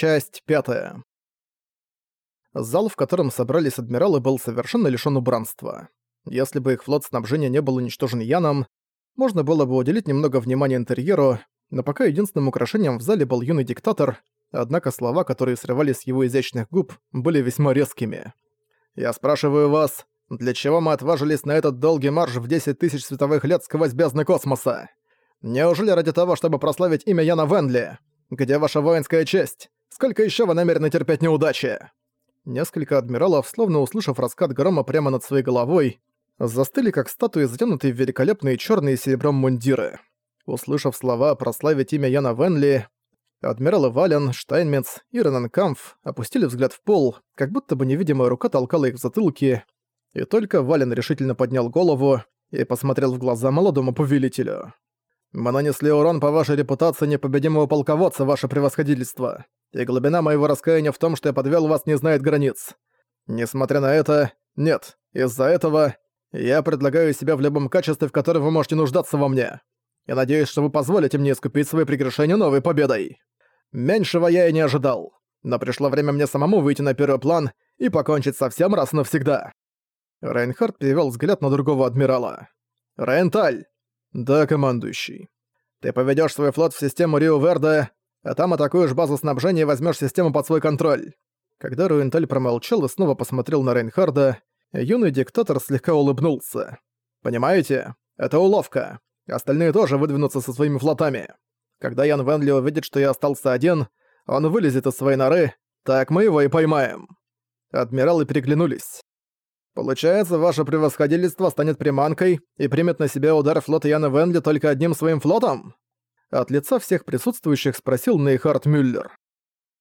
Часть пятая. Зал, в котором собрались адмиралы, был совершенно лишён убранства. Если бы их флот снабжения не был уничтожен Яном, можно было бы уделить немного внимания интерьеру, но пока единственным украшением в зале был юный диктатор, однако слова, которые срывались с его изящных губ, были весьма резкими. «Я спрашиваю вас, для чего мы отважились на этот долгий марш в 10 тысяч световых лет сквозь бездны космоса? Неужели ради того, чтобы прославить имя Яна Венли? Где ваша воинская честь? Сколько ещё вы намерены терпеть неудачи?» Несколько адмиралов, словно услышав раскат грома прямо над своей головой, застыли как статуи, затянутые в великолепные чёрные и серебром мундиры. Услышав слова «прославить имя Яна Венли», адмиралы Вален, Штайнмец и Ренанкамф опустили взгляд в пол, как будто бы невидимая рука толкала их в затылки, и только Вален решительно поднял голову и посмотрел в глаза молодому повелителю. «Мы нанесли урон по вашей репутации непобедимого полководца, ваше превосходительство, и глубина моего раскаяния в том, что я подвел вас, не знает границ. Несмотря на это, нет, из-за этого я предлагаю себя в любом качестве, в котором вы можете нуждаться во мне. Я надеюсь, что вы позволите мне искупить свои прегрешения новой победой. Меньшего я и не ожидал, но пришло время мне самому выйти на первый план и покончить со всем раз навсегда». Рейнхард перевел взгляд на другого адмирала. «Рейнталь!» «Да, командующий. Ты поведёшь свой флот в систему Рио-Верде, а там атакуешь базу снабжения и возьмёшь систему под свой контроль». Когда Руенталь промолчал и снова посмотрел на Рейнхарда, юный диктатор слегка улыбнулся. «Понимаете? Это уловка. Остальные тоже выдвинутся со своими флотами. Когда Ян Венли увидит, что я остался один, он вылезет из своей норы, так мы его и поймаем». Адмиралы переглянулись. Получается, ваше превосходительство станет приманкой и примет на себя удар флота Яна Венли только одним своим флотом? От лица всех присутствующих спросил Нейхард Мюллер.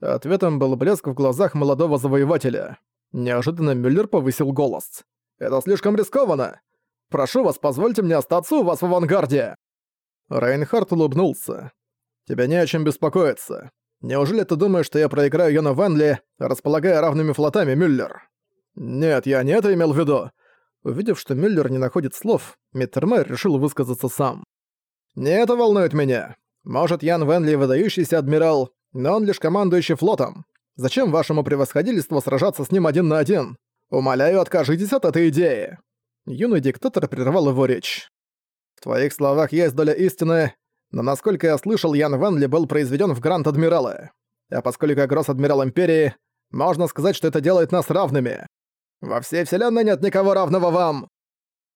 Ответом был блеск в глазах молодого завоевателя. Неожиданно Мюллер повысил голос. «Это слишком рискованно! Прошу вас, позвольте мне остаться у вас в авангарде!» Рейнхард улыбнулся. «Тебя не о чем беспокоиться. Неужели ты думаешь, что я проиграю Йона Венли, располагая равными флотами, Мюллер?» «Нет, я не это имел в виду». Увидев, что Мюллер не находит слов, Миттермайер решил высказаться сам. «Не это волнует меня. Может, Ян Венли выдающийся адмирал, но он лишь командующий флотом. Зачем вашему превосходительству сражаться с ним один на один? Умоляю, откажитесь от этой идеи». Юный диктатор прервал его речь. «В твоих словах есть доля истины, но насколько я слышал, Ян Венли был произведен в Гранд-Адмиралы. А поскольку я Гросс-Адмирал Империи, можно сказать, что это делает нас равными. Во всей вселенной нет никого равного вам!»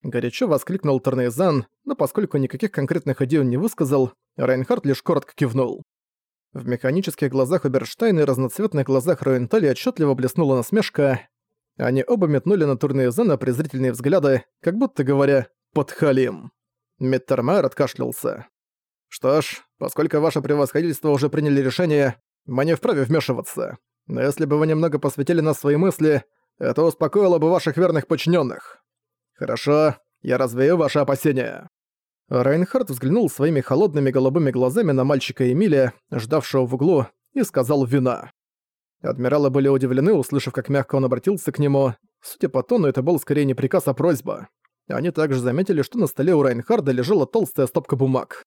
Горячо воскликнул Торнейзан, но поскольку никаких конкретных идей он не высказал, Рейнхард лишь коротко кивнул. В механических глазах Уберштайна и разноцветных глазах Роентали отчетливо блеснула насмешка. Они оба метнули на Турнейзана презрительные взгляды, как будто говоря «подхалим». Меттермайер откашлялся. «Что ж, поскольку ваше превосходительство уже приняли решение, мы не вправе вмешиваться. Но если бы вы немного посвятили нас свои мысли, это успокоило бы ваших верных подчиненных. Хорошо, я развею ваши опасения». Райнхард взглянул своими холодными голубыми глазами на мальчика Эмилия, ждавшего в углу, и сказал «вина». Адмиралы были удивлены, услышав, как мягко он обратился к нему. Судя по тону, это был скорее не приказ, а просьба. Они также заметили, что на столе у Райнхарда лежала толстая стопка бумаг.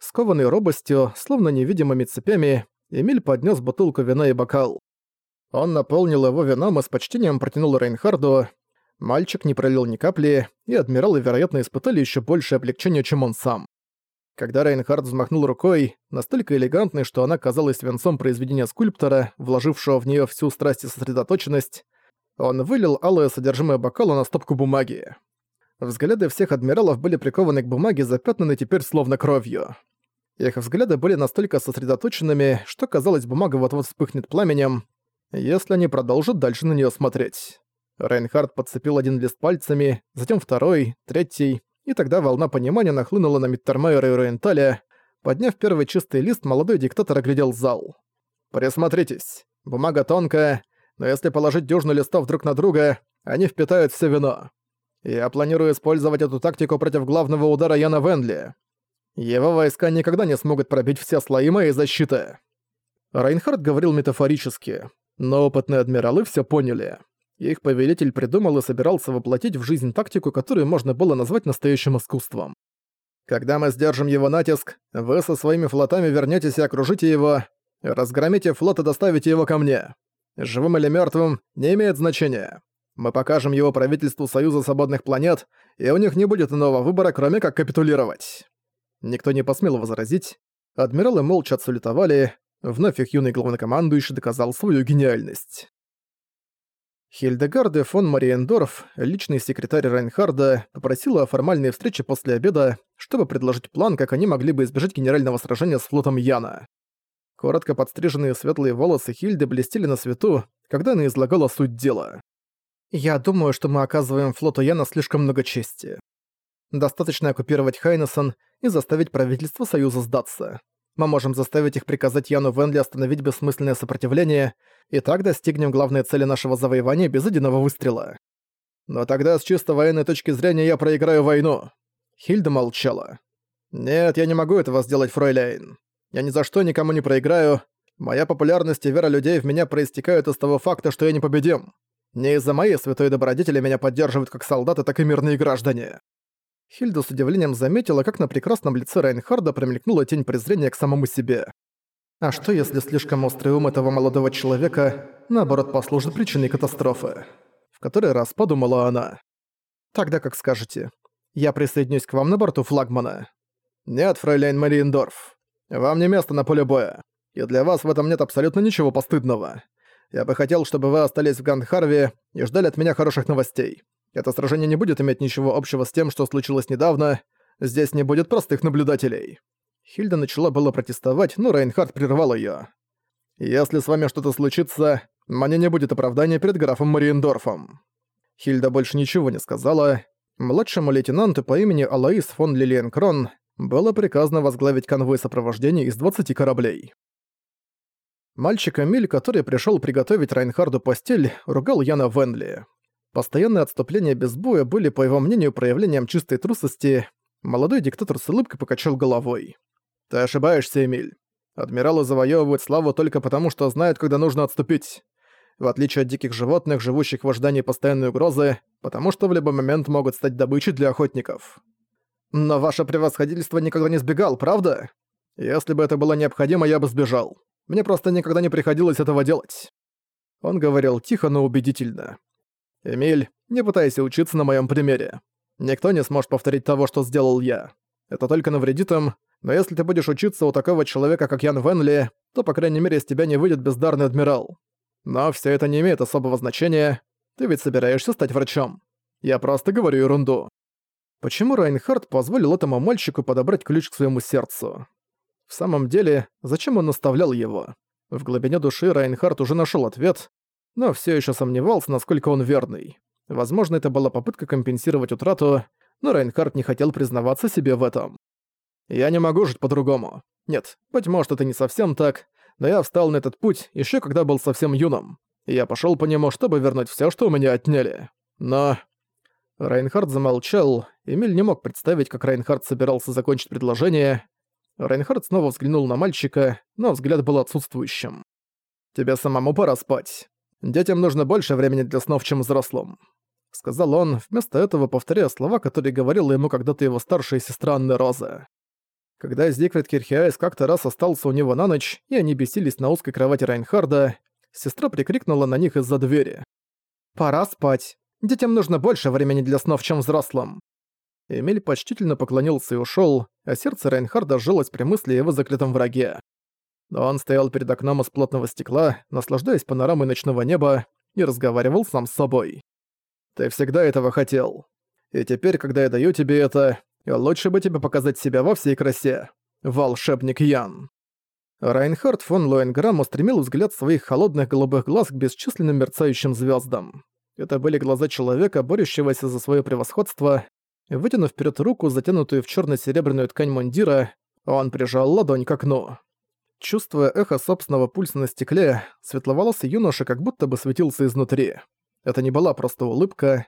Скованный робостью, словно невидимыми цепями, Эмиль поднес бутылку вина и бокал. Он наполнил его вином и с почтением протянул Рейнхарду. Мальчик не пролил ни капли, и адмиралы, вероятно, испытали еще большее облегчение, чем он сам. Когда Рейнхард взмахнул рукой, настолько элегантной, что она казалась венцом произведения скульптора, вложившего в нее всю страсть и сосредоточенность, он вылил алое содержимое бокала на стопку бумаги. Взгляды всех адмиралов были прикованы к бумаге, запятнаны теперь словно кровью. Их взгляды были настолько сосредоточенными, что казалось, бумага вот-вот вспыхнет пламенем, если они продолжат дальше на нее смотреть. Рейнхард подцепил один лист пальцами, затем второй, третий, и тогда волна понимания нахлынула на Миттермайера и Рейнталя. Подняв первый чистый лист, молодой диктатор оглядел зал. «Присмотритесь. Бумага тонкая, но если положить дюжину листов друг на друга, они впитают все вино. Я планирую использовать эту тактику против главного удара Яна Венли. Его войска никогда не смогут пробить все слои моей защиты». Рейнхард говорил метафорически. Но опытные адмиралы все поняли. Их повелитель придумал и собирался воплотить в жизнь тактику, которую можно было назвать настоящим искусством. Когда мы сдержим его натиск, вы со своими флотами вернетесь и окружите его. Разгромите флот и доставите его ко мне. Живым или мертвым не имеет значения. Мы покажем его правительству Союза Свободных Планет, и у них не будет иного выбора, кроме как капитулировать». Никто не посмел возразить. Адмиралы молча отсулетовали, вновь их юный главнокомандующий доказал свою гениальность. Хильдегарде фон Мариендорф, личный секретарь Райнхарда, попросила о формальной встрече после обеда, чтобы предложить план, как они могли бы избежать генерального сражения с флотом Яна. Коротко подстриженные светлые волосы Хильды блестели на свету, когда она излагала суть дела. «Я думаю, что мы оказываем флоту Яна слишком много чести. Достаточно оккупировать Хайнесон и заставить правительство Союза сдаться. Мы можем заставить их приказать Яну Венли остановить бессмысленное сопротивление, и так достигнем главной цели нашего завоевания без единого выстрела. Но тогда с чисто военной точки зрения я проиграю войну». Хильда молчала. «Нет, я не могу этого сделать, фройляйн. Я ни за что никому не проиграю. Моя популярность и вера людей в меня проистекают из того факта, что я непобедим. Не из-за моей святой добродетели меня поддерживают как солдаты, так и мирные граждане». Хильда с удивлением заметила, как на прекрасном лице Райнхарда промелькнула тень презрения к самому себе. А что, если слишком острый ум этого молодого человека, наоборот, послужит причиной катастрофы? В который раз подумала она. Тогда как скажете. Я присоединюсь к вам на борту флагмана. Нет, фрейлейн Мариендорф. Вам не место на поле боя. И для вас в этом нет абсолютно ничего постыдного. Я бы хотел, чтобы вы остались в Гандхарве и ждали от меня хороших новостей. Это сражение не будет иметь ничего общего с тем, что случилось недавно. Здесь не будет простых наблюдателей. Хильда начала было протестовать, но Рейнхард прервал её. «Если с вами что-то случится, мне не будет оправдания перед графом Мариендорфом». Хильда больше ничего не сказала. Младшему лейтенанту по имени Алаис фон Лилиенкрон было приказано возглавить конвой сопровождения из 20 кораблей. Мальчик Эмиль, который пришел приготовить Райнхарду постель, ругал Яна Венли. Постоянные отступления без боя были, по его мнению, проявлением чистой трусости. Молодой диктатор с улыбкой покачал головой. «Ты ошибаешься, Эмиль. Адмиралы завоевывают славу только потому, что знают, когда нужно отступить. В отличие от диких животных, живущих в ожидании постоянной угрозы, потому что в любой момент могут стать добычей для охотников. Но ваше превосходительство никогда не сбегал, правда? Если бы это было необходимо, я бы сбежал. Мне просто никогда не приходилось этого делать». Он говорил тихо, но убедительно. «Эмиль, не пытайся учиться на моем примере. Никто не сможет повторить того, что сделал я. Это только навредит им, но если ты будешь учиться у такого человека, как Ян Венли, то, по крайней мере, из тебя не выйдет бездарный адмирал. Но все это не имеет особого значения. Ты ведь собираешься стать врачом. Я просто говорю ерунду. Почему Райнхард позволил этому мальчику подобрать ключ к своему сердцу? В самом деле, зачем он наставлял его? В глубине души Райнхард уже нашел ответ, но все еще сомневался, насколько он верный. Возможно, это была попытка компенсировать утрату, но Райнхард не хотел признаваться себе в этом. «Я не могу жить по-другому. Нет, быть может, это не совсем так, но я встал на этот путь еще когда был совсем юным. я пошел по нему, чтобы вернуть все, что у меня отняли. Но Райнхард замолчал, Эмиль не мог представить, как Райнхард собирался закончить предложение. Райнхард снова взглянул на мальчика, но взгляд был отсутствующим. «Тебе самому пора спать. Детям нужно больше времени для снов, чем взрослым», — сказал он, вместо этого повторяя слова, которые говорила ему когда-то его старшая сестра Анна Роза. Когда Зигфрид Кирхиайс как-то раз остался у него на ночь, и они бесились на узкой кровати Райнхарда, сестра прикрикнула на них из-за двери. «Пора спать. Детям нужно больше времени для снов, чем взрослым». Эмиль почтительно поклонился и ушёл, а сердце Рейнхарда сжилось при мысли о его заклятом враге. Он стоял перед окном из плотного стекла, наслаждаясь панорамой ночного неба, и разговаривал сам с собой. «Ты всегда этого хотел. И теперь, когда я даю тебе это, лучше бы тебе показать себя во всей красе. Волшебник Ян». Райнхард фон Лоенграм устремил взгляд своих холодных голубых глаз к бесчисленным мерцающим звездам. Это были глаза человека, борющегося за свое превосходство. Вытянув вперед руку, затянутую в черно серебряную ткань мундира, он прижал ладонь к окну. Чувствуя эхо собственного пульса на стекле, светловолосый юноша как будто бы светился изнутри. Это не была просто улыбка.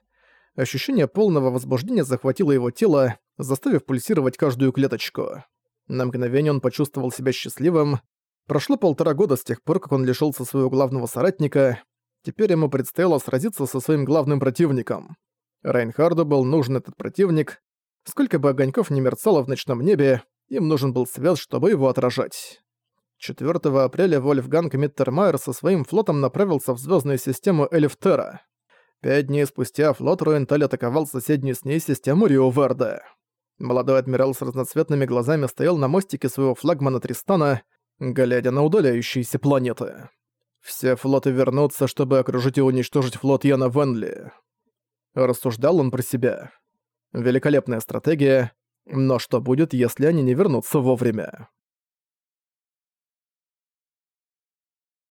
Ощущение полного возбуждения захватило его тело, заставив пульсировать каждую клеточку. На мгновение он почувствовал себя счастливым. Прошло полтора года с тех пор, как он лишился своего главного соратника, Теперь ему предстояло сразиться со своим главным противником. Райнхарду был нужен этот противник. Сколько бы огоньков не мерцало в ночном небе, им нужен был свет, чтобы его отражать. 4 апреля Вольфганг Миттермайер со своим флотом направился в звездную систему Элифтера. Пять дней спустя флот Руенталь атаковал соседнюю с ней систему Рио-Верде. Молодой адмирал с разноцветными глазами стоял на мостике своего флагмана Тристана, глядя на удаляющиеся планеты. Все флоты вернутся, чтобы окружить и уничтожить флот Яна Венли. Рассуждал он про себя. Великолепная стратегия, но что будет, если они не вернутся вовремя?